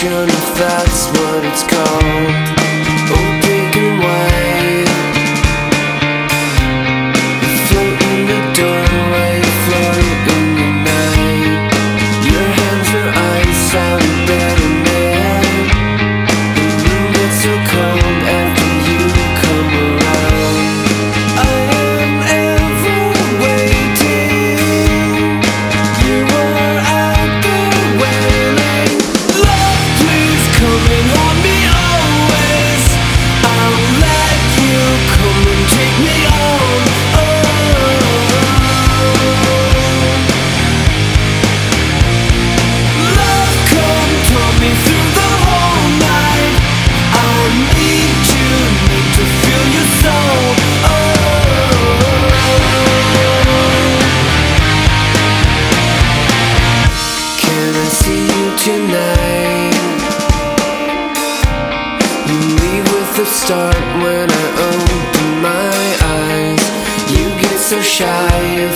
Revolution, if that's what it's called. Oh, pink and white, floating the door. Start when I open my eyes. You get so shy.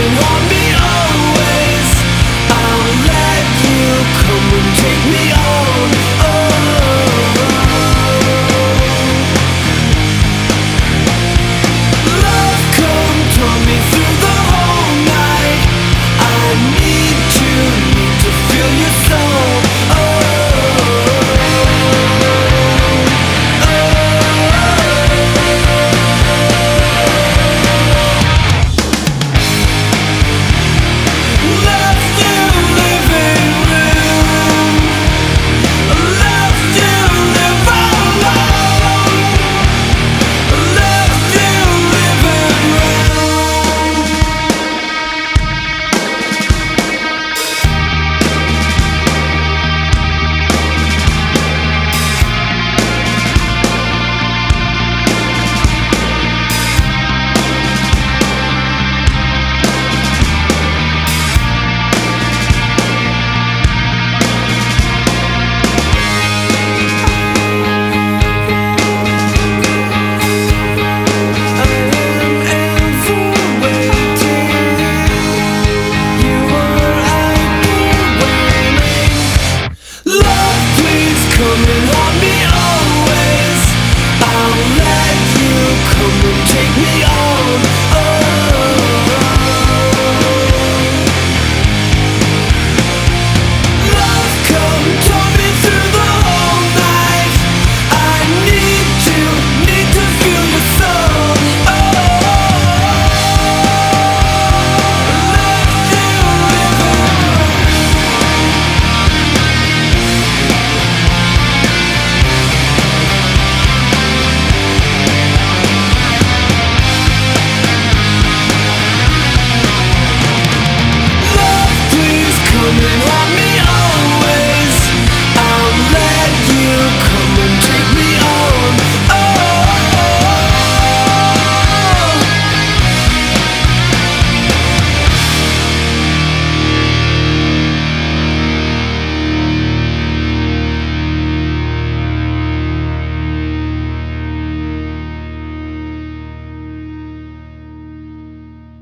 didn't want me